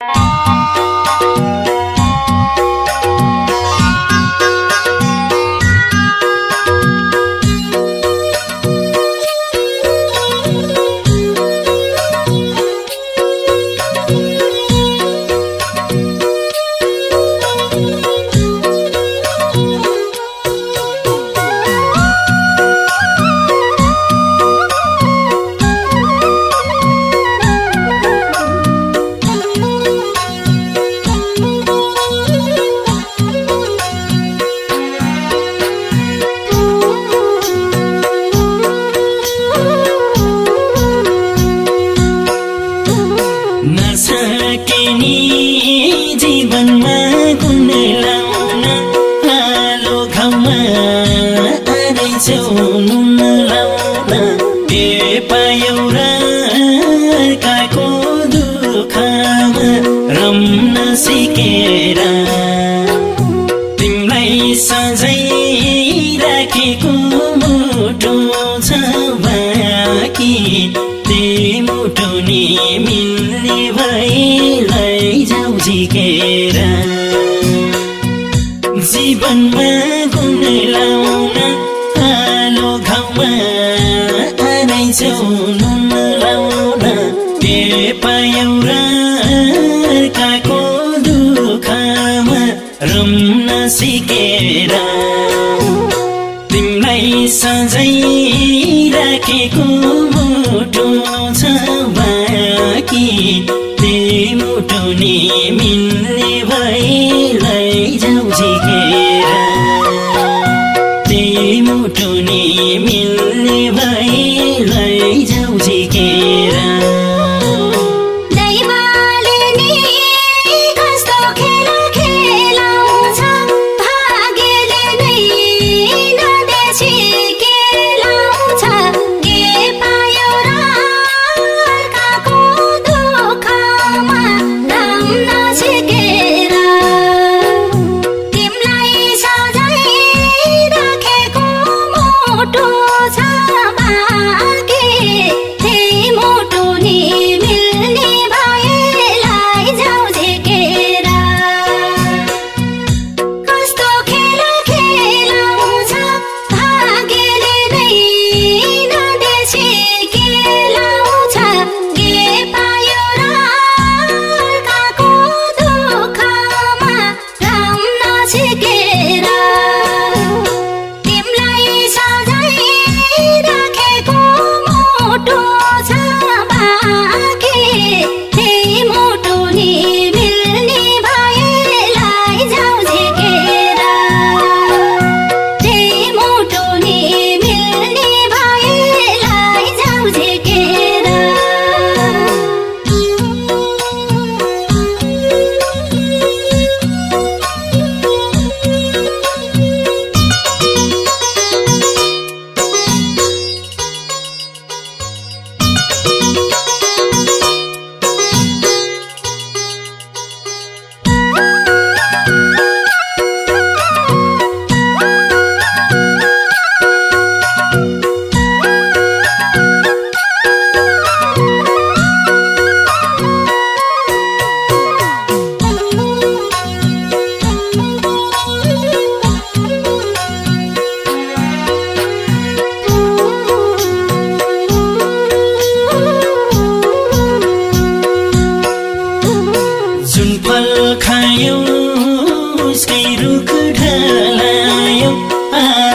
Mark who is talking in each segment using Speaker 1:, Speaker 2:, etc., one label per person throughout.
Speaker 1: you नि मिल्ने भइलाई जाउ झिकेर। जीवनमा गुण लाउन आलो घाउमा आँदैछौ नुन लाउन। के पायौ र अर्काको दुःखमा रम्न सिकेर। तिमीलाई सजै राखेको मुटु छ। बाँकी त्यही मुटु नि मिल्ने भइलाई जाउ झिकेर त्यही मुटु नि मिल्ने भइलाई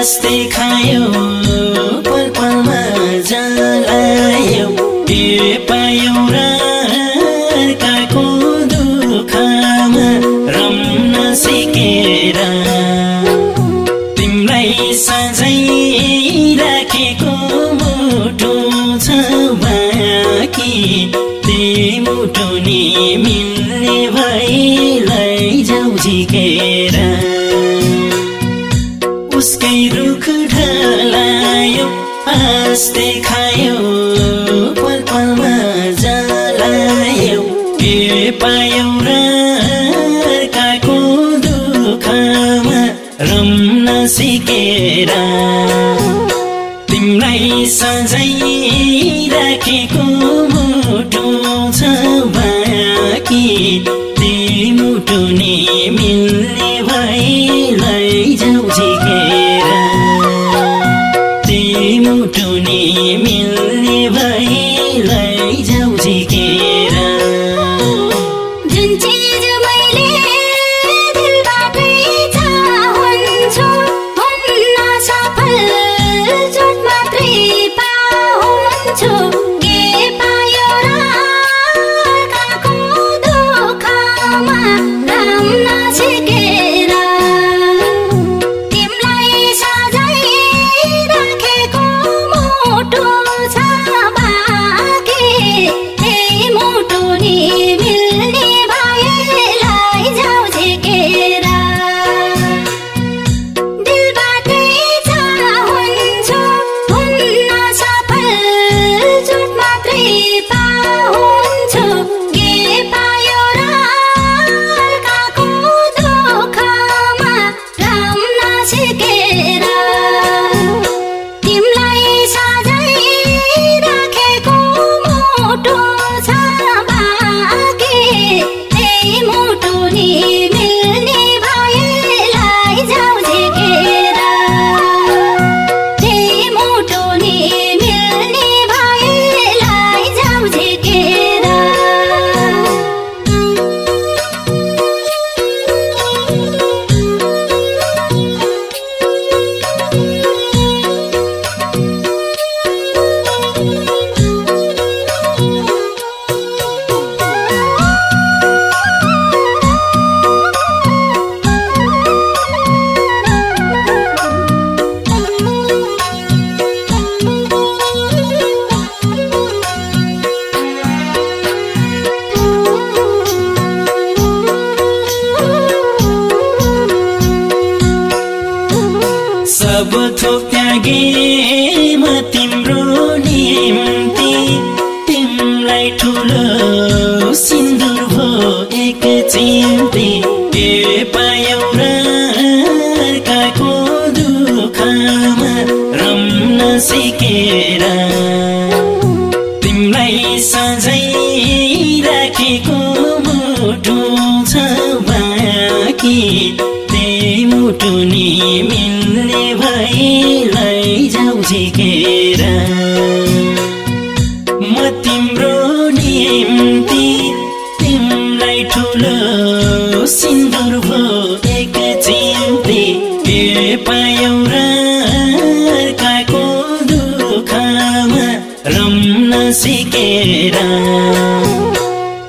Speaker 1: आस्ते खायो पल पलमा जलायो। के पायो र अर्काको दुःखमा रम्न सिकेर। तिमीलाई सजै राखेको मुटु छ बाँकी। त्यही मुटु नि मिल्ने भइलाई जाउ झिकेर के पायो र अर्काको दुःखमा रम्न सिकेर तिमीकै चिन्ती के पायौ र अर्काको दुःखमा रम्न सिकेर तिमीलाई सझै राखेको मुटु छ बाँकी त्यही मुटु नि मिल्ने भइलाई जाउ सिकेर सिकेर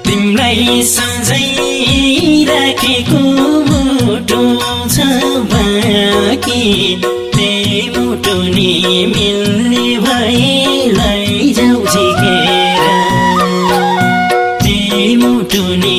Speaker 1: तिमलाई सम्झाइराखेको मुटु छ बाँकी त्यही मुटु नि मिल्ने भए लैजाउ सिकेर त्यही मुटु नि